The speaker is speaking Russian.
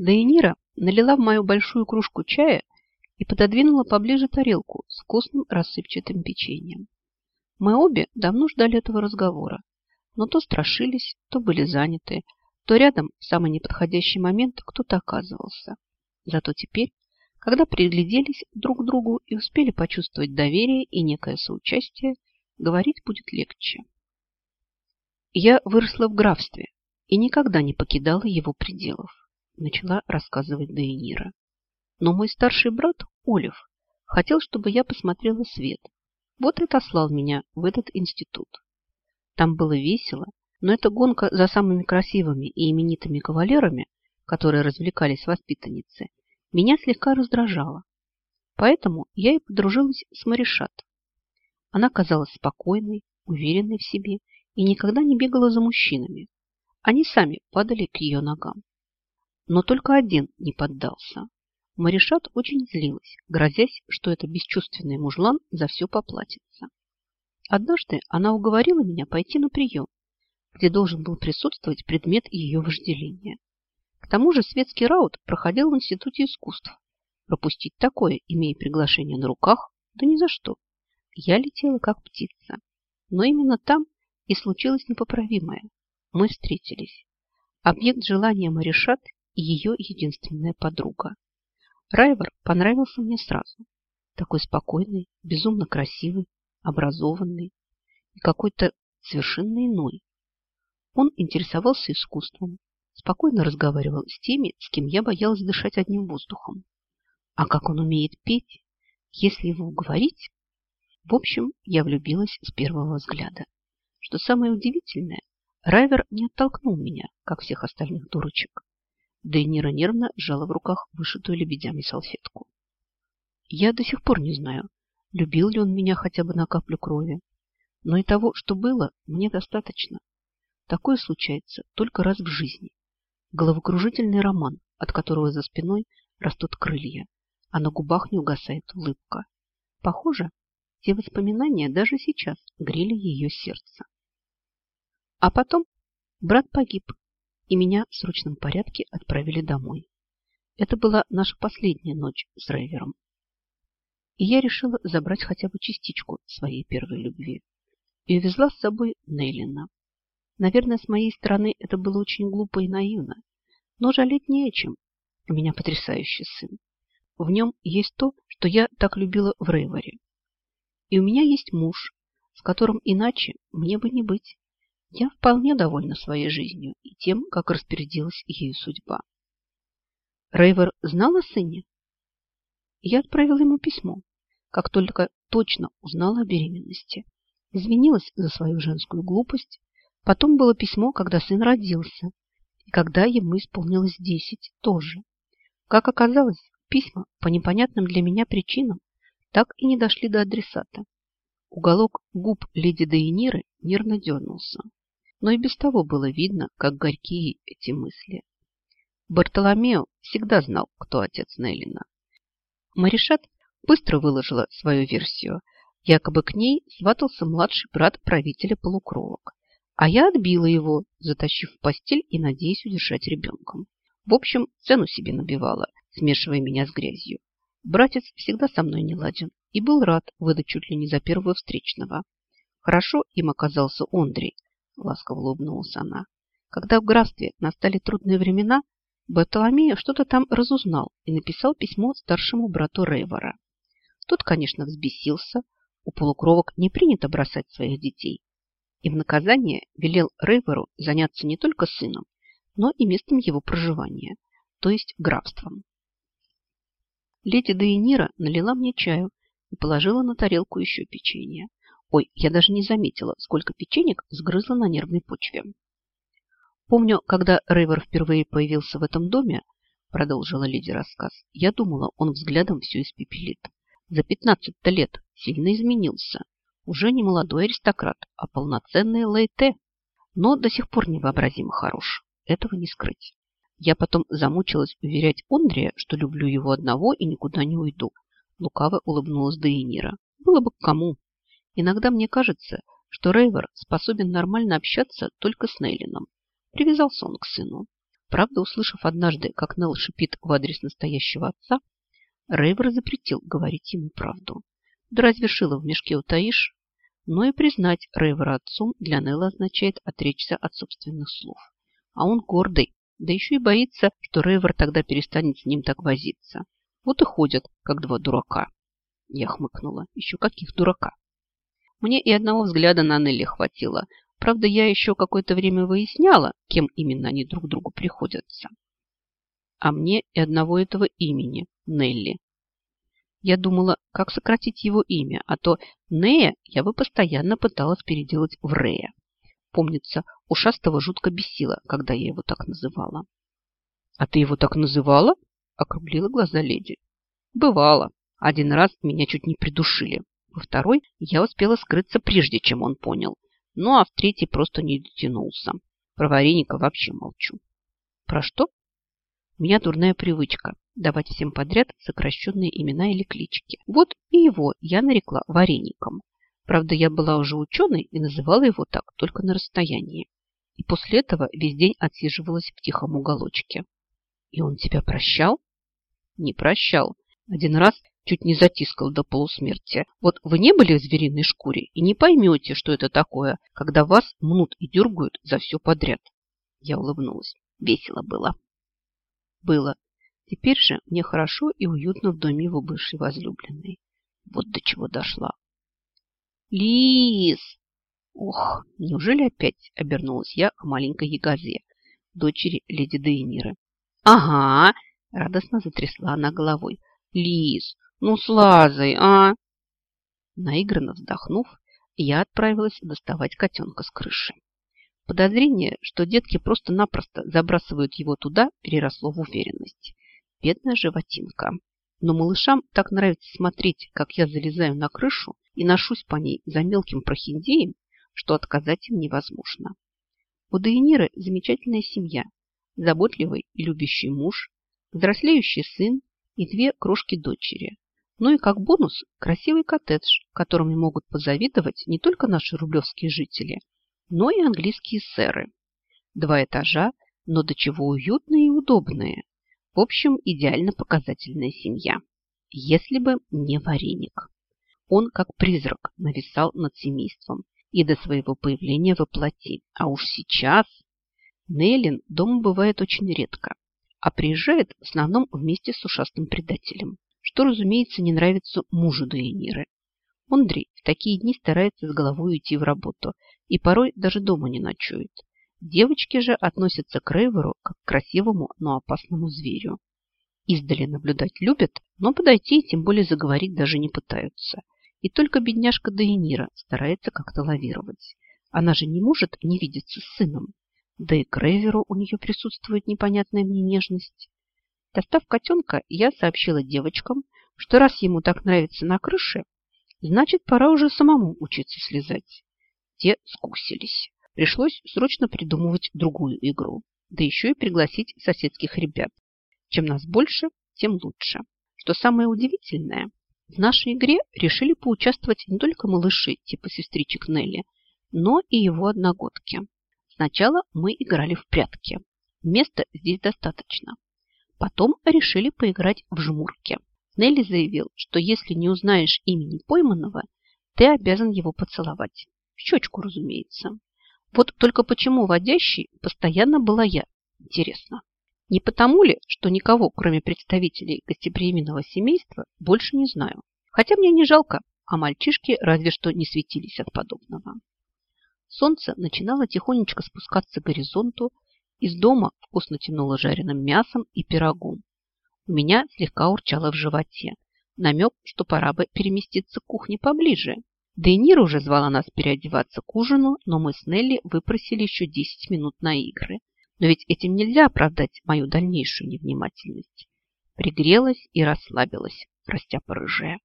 Дейнира налила в мою большую кружку чая и пододвинула поближе тарелку с вкусным рассыпчатым печеньем. Мы обе давно ждали этого разговора, но то страшились, то были заняты, то рядом в самый неподходящий момент кто-то оказывался. Зато теперь, когда пригляделись друг к другу и успели почувствовать доверие и некое соучастие, говорить будет легче. Я выросла в графстве и никогда не покидала его пределов, начала рассказывать Дейнира. Но мой старший брат, Олив, хотел, чтобы я посмотрела свет. Вот и отослал меня в этот институт. Там было весело, но эта гонка за самыми красивыми и именитыми кавалерами, которые развлекались воспитанницы, меня слегка раздражала. Поэтому я и подружилась с Маришат. Она казалась спокойной, уверенной в себе и никогда не бегала за мужчинами. Они сами падали к ее ногам. Но только один не поддался. Маришат очень злилась, грозясь, что это бесчувственный мужлан за все поплатится. Однажды она уговорила меня пойти на прием, где должен был присутствовать предмет ее вожделения. К тому же светский раут проходил в Институте искусств. Пропустить такое, имея приглашение на руках, да ни за что. Я летела как птица. Но именно там и случилось непоправимое. Мы встретились. Объект желания Маришат ее единственная подруга. Райвер понравился мне сразу. Такой спокойный, безумно красивый, образованный и какой-то совершенно иной. Он интересовался искусством, спокойно разговаривал с теми, с кем я боялась дышать одним воздухом. А как он умеет петь, если его уговорить? В общем, я влюбилась с первого взгляда. Что самое удивительное, Райвер не оттолкнул меня, как всех остальных дурочек. Дейнира нервно сжала в руках вышитую лебедями салфетку. Я до сих пор не знаю, любил ли он меня хотя бы на каплю крови. Но и того, что было, мне достаточно. Такое случается только раз в жизни. Головокружительный роман, от которого за спиной растут крылья, а на губах не угасает улыбка. Похоже, те воспоминания даже сейчас грели ее сердце. А потом брат погиб, и меня в срочном порядке отправили домой. Это была наша последняя ночь с Рейвером. И я решила забрать хотя бы частичку своей первой любви. И увезла с собой Нейлина. Наверное, с моей стороны это было очень глупо и наивно. Но жалеть не о чем. У меня потрясающий сын. В нем есть то, что я так любила в Рейвере. И у меня есть муж, с которым иначе мне бы не быть. Я вполне довольна своей жизнью и тем, как распорядилась ею судьба. Рейвер знал о сыне? Я отправила ему письмо, как только точно узнала о беременности. Извинилась за свою женскую глупость. Потом было письмо, когда сын родился, и когда ему исполнилось десять тоже. Как оказалось, письма по непонятным для меня причинам так и не дошли до адресата. Уголок губ леди Дейниры нервно дернулся но и без того было видно, как горькие эти мысли. Бартоломео всегда знал, кто отец Нейлина. Маришат быстро выложила свою версию. Якобы к ней сватался младший брат правителя полукровок. А я отбила его, затащив в постель и надеясь удержать ребенком. В общем, цену себе набивала, смешивая меня с грязью. Братец всегда со мной не ладен и был рад выдать чуть ли не за первого встречного. Хорошо им оказался Ондрей, ласково улыбнулась она. Когда в графстве настали трудные времена, Бартоломео что-то там разузнал и написал письмо старшему брату Рейвора. Тот, конечно, взбесился. У полукровок не принято бросать своих детей. И в наказание велел Рейвору заняться не только сыном, но и местом его проживания, то есть графством. Леди Дейнира налила мне чаю и положила на тарелку еще печенье. Ой, я даже не заметила, сколько печенек сгрызла на нервной почве. Помню, когда Рейвер впервые появился в этом доме, продолжила леди рассказ, я думала, он взглядом все испепелит. За 15 лет сильно изменился. Уже не молодой аристократ, а полноценный лейте. Но до сих пор невообразимо хорош. Этого не скрыть. Я потом замучилась уверять Ондрия, что люблю его одного и никуда не уйду. Лукаво улыбнулась Дейнира. Было бы к кому. Иногда мне кажется, что Рейвер способен нормально общаться только с Нейлином. Привязался он к сыну. Правда, услышав однажды, как Нелл шипит в адрес настоящего отца, Рейвер запретил говорить ему правду. Да разве шило в мешке утаишь? Но и признать Рейвера отцом для Нелла означает отречься от собственных слов. А он гордый, да еще и боится, что Рейвер тогда перестанет с ним так возиться. Вот и ходят, как два дурака. Я хмыкнула. Еще каких дурака? Мне и одного взгляда на Нелли хватило. Правда, я еще какое-то время выясняла, кем именно они друг другу приходятся. А мне и одного этого имени – Нелли. Я думала, как сократить его имя, а то Нея я бы постоянно пыталась переделать в Рея. Помнится, ушастого жутко бесило, когда я его так называла. «А ты его так называла?» – округлила глаза леди. «Бывало. Один раз меня чуть не придушили. Во второй я успела скрыться, прежде чем он понял. Ну, а в третий просто не дотянулся. Про вареника вообще молчу. Про что? У меня дурная привычка давать всем подряд сокращенные имена или клички. Вот и его я нарекла вареником. Правда, я была уже ученой и называла его так только на расстоянии. И после этого весь день отсиживалась в тихом уголочке. И он тебя прощал? Не прощал. Один раз чуть не затискал до полусмерти. Вот вы не были в звериной шкуре и не поймете, что это такое, когда вас мнут и дергают за все подряд. Я улыбнулась. Весело было. Было. Теперь же мне хорошо и уютно в доме его бывшей возлюбленной. Вот до чего дошла. Лис! Ох, неужели опять обернулась я к маленькой Ягозе, дочери леди Дейниры? Ага, радостно затрясла она головой. Лис, ну, с Лазой, а? Наигранно вздохнув, я отправилась доставать котенка с крыши. Подозрение, что детки просто-напросто забрасывают его туда, переросло в уверенность. Бедная животинка. Но малышам так нравится смотреть, как я залезаю на крышу и ношусь по ней за мелким прохиндеем, что отказать им невозможно. У Дейниры замечательная семья, заботливый и любящий муж, взрослеющий сын и две крошки-дочери. Ну и как бонус красивый коттедж, которыми могут позавидовать не только наши рублевские жители, но и английские сэры. Два этажа, но до чего уютные и удобные. В общем, идеально показательная семья. Если бы не вареник. Он, как призрак, нависал над семейством и до своего появления воплоти. А уж сейчас Нейлин дома бывает очень редко, а приезжает в основном вместе с ушастым предателем что, разумеется, не нравится мужу Дейниры. Андрей в такие дни старается с головой уйти в работу и порой даже дома не ночует. Девочки же относятся к Рейверу как к красивому, но опасному зверю. Издали наблюдать любят, но подойти и тем более заговорить даже не пытаются. И только бедняжка Дейнира старается как-то лавировать. Она же не может не видеться с сыном. Да и к Рейверу у нее присутствует непонятная мне нежность. Достав котенка, я сообщила девочкам, что раз ему так нравится на крыше, значит, пора уже самому учиться слезать. Те скусились. Пришлось срочно придумывать другую игру, да еще и пригласить соседских ребят. Чем нас больше, тем лучше. Что самое удивительное, в нашей игре решили поучаствовать не только малыши типа сестричек Нелли, но и его одногодки. Сначала мы играли в прятки. Места здесь достаточно. Потом решили поиграть в жмурки. Нелли заявил, что если не узнаешь имени пойманного, ты обязан его поцеловать. В щечку, разумеется. Вот только почему водящей постоянно была я? Интересно. Не потому ли, что никого, кроме представителей гостеприимного семейства, больше не знаю? Хотя мне не жалко, а мальчишки разве что не светились от подобного. Солнце начинало тихонечко спускаться к горизонту, из дома вкусно тянуло жареным мясом и пирогом. У меня слегка урчало в животе. Намек, что пора бы переместиться к кухне поближе. Дейнира уже звала нас переодеваться к ужину, но мы с Нелли выпросили еще 10 минут на игры. Но ведь этим нельзя оправдать мою дальнейшую невнимательность. Пригрелась и расслабилась, растяпа рыжая.